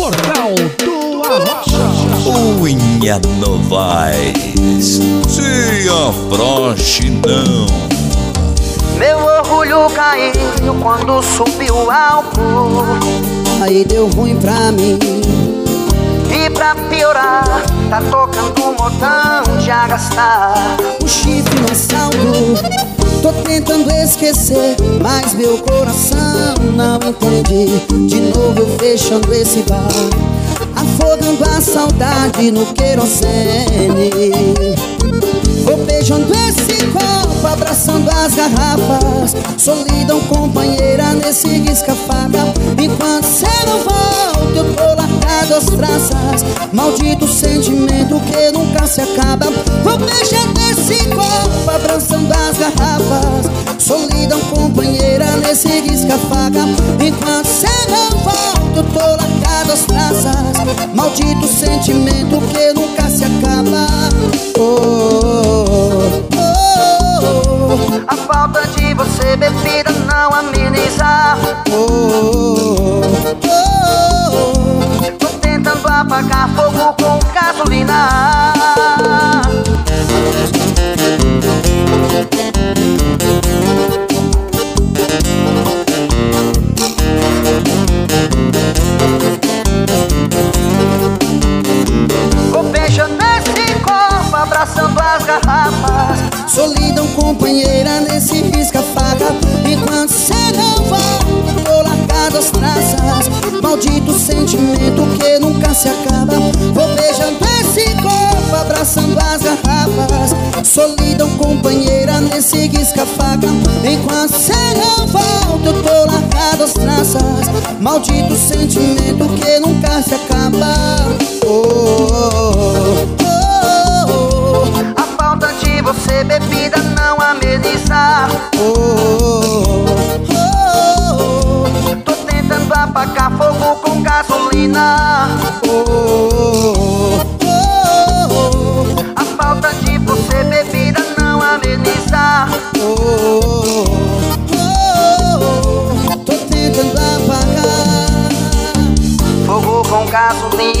Portal do Arrocha. Unha Novaes, se afroche não. Meu orgulho caiu quando subiu o álcool Aí deu ruim pra mim. E pra piorar, tá tocando um modão de agastar O chifre no assalto Tô tentando esquecer, mas meu coração não entende. De novo eu fechando esse bar Afogando a saudade no querosene. Vou beijando esse copo, abraçando as garrafas. Solidão companheira nesse risca-faca. Enquanto cê não volta, eu tô largado as traças. Maldito sentimento que nunca se acaba. Vou beijando esse copo, abraçando as garrafas companheira nesse risca-faca Enquanto cê não volta, eu tô largado as traças Maldito sentimento que nunca se acaba. Oh, oh, oh, A falta de você, bebida, não ameniza. Oh, Tô tentando apagar fogo com gasolina abraçando as garrafas. Solidão companheira nesse risca-faca Enquanto cê não volta, tô largado as traças. Maldito sentimento que nunca se acaba. Vou beijando esse corpo, abraçando as garrafas. Solidão companheira nesse risca-faca Enquanto cê não volta, eu tô largado as traças. Maldito sentimento que nunca se acaba. Oh, oh, oh, Oh, Tô tentando apagar fogo com gasolina. A falta de você, bebida, não ameniza. Tô tentando apagar Fogo com gasolina